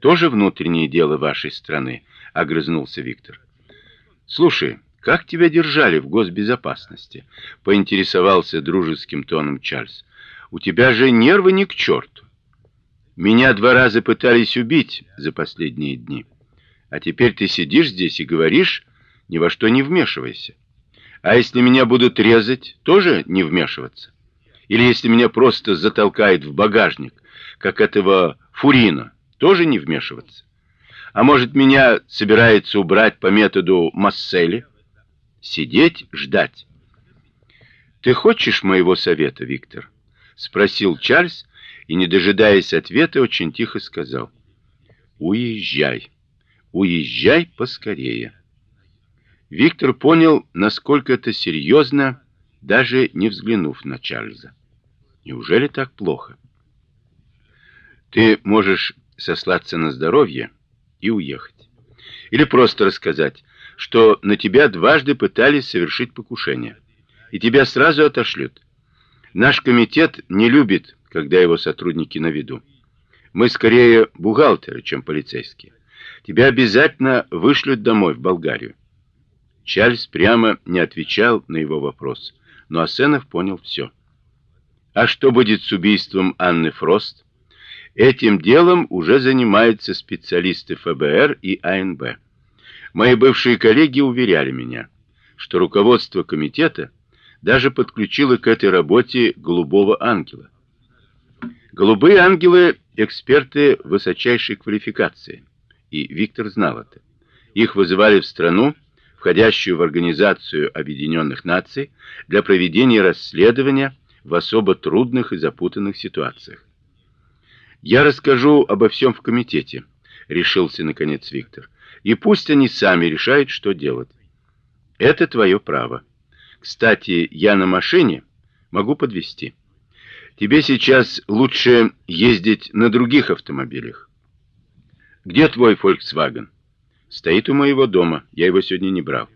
тоже внутреннее дело вашей страны, огрызнулся Виктор. Слушай, как тебя держали в госбезопасности? поинтересовался дружеским тоном Чарльз. У тебя же нервы ни к черту. Меня два раза пытались убить за последние дни. А теперь ты сидишь здесь и говоришь, ни во что не вмешивайся. А если меня будут резать, тоже не вмешиваться? Или если меня просто затолкают в багажник, как этого Фурина, тоже не вмешиваться? А может, меня собирается убрать по методу Массели? Сидеть, ждать. Ты хочешь моего совета, Виктор? спросил Чарльз и, не дожидаясь ответа, очень тихо сказал: "Уезжай. Уезжай поскорее". Виктор понял, насколько это серьезно, даже не взглянув на Чарльза. Неужели так плохо? Ты можешь сослаться на здоровье и уехать. Или просто рассказать, что на тебя дважды пытались совершить покушение, и тебя сразу отошлют. Наш комитет не любит, когда его сотрудники на виду. Мы скорее бухгалтеры, чем полицейские. Тебя обязательно вышлют домой в Болгарию. Чарльз прямо не отвечал на его вопрос, но Асенов понял все. А что будет с убийством Анны Фрост? Этим делом уже занимаются специалисты ФБР и АНБ. Мои бывшие коллеги уверяли меня, что руководство комитета даже подключило к этой работе голубого ангела. Голубые ангелы эксперты высочайшей квалификации, и Виктор знал это. Их вызывали в страну входящую в Организацию Объединенных Наций, для проведения расследования в особо трудных и запутанных ситуациях. Я расскажу обо всем в комитете, решился наконец Виктор. И пусть они сами решают, что делать. Это твое право. Кстати, я на машине могу подвезти. Тебе сейчас лучше ездить на других автомобилях. Где твой Volkswagen? Стоит у моего дома. Я его сегодня не брал.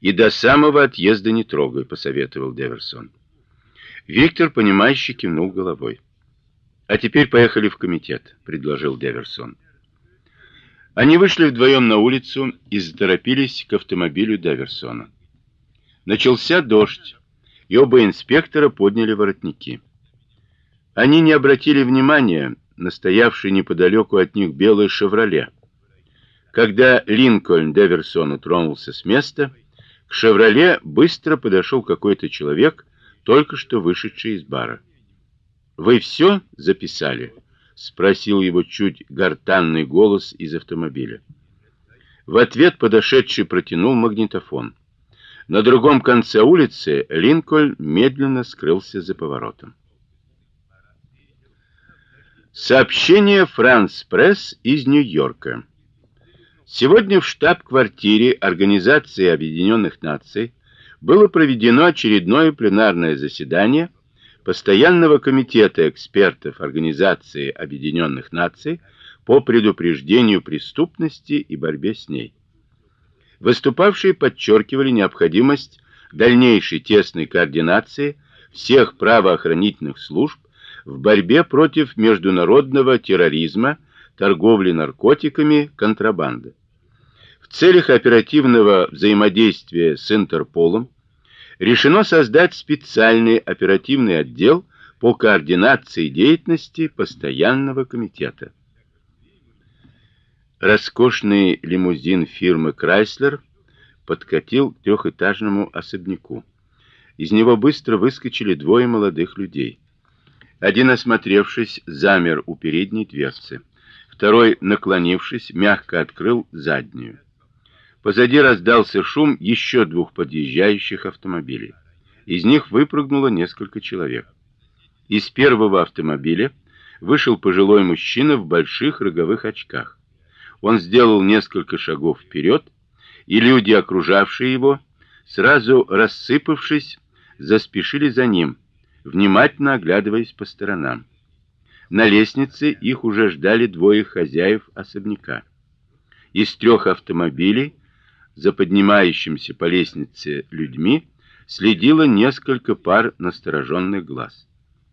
И до самого отъезда не трогай, посоветовал Деверсон. Виктор понимающе кивнул головой. А теперь поехали в комитет, предложил Деверсон. Они вышли вдвоем на улицу и заторопились к автомобилю Деверсона. Начался дождь, и оба инспектора подняли воротники. Они не обратили внимания на стоявший неподалеку от них белый «Шевроле», когда Линкольн Деверсон тронулся с места, к «Шевроле» быстро подошел какой-то человек, только что вышедший из бара. «Вы все записали?» — спросил его чуть гортанный голос из автомобиля. В ответ подошедший протянул магнитофон. На другом конце улицы Линкольн медленно скрылся за поворотом. Сообщение Франс Пресс из Нью-Йорка. Сегодня в штаб-квартире Организации Объединенных Наций было проведено очередное пленарное заседание Постоянного комитета экспертов Организации Объединенных Наций по предупреждению преступности и борьбе с ней. Выступавшие подчеркивали необходимость дальнейшей тесной координации всех правоохранительных служб в борьбе против международного терроризма торговли наркотиками, контрабанды. В целях оперативного взаимодействия с Интерполом решено создать специальный оперативный отдел по координации деятельности постоянного комитета. Роскошный лимузин фирмы Chrysler подкатил к трехэтажному особняку. Из него быстро выскочили двое молодых людей. Один, осмотревшись, замер у передней дверцы. Второй, наклонившись, мягко открыл заднюю. Позади раздался шум еще двух подъезжающих автомобилей. Из них выпрыгнуло несколько человек. Из первого автомобиля вышел пожилой мужчина в больших роговых очках. Он сделал несколько шагов вперед, и люди, окружавшие его, сразу рассыпавшись, заспешили за ним, внимательно оглядываясь по сторонам. На лестнице их уже ждали двое хозяев особняка. Из трех автомобилей за поднимающимся по лестнице людьми следило несколько пар настороженных глаз.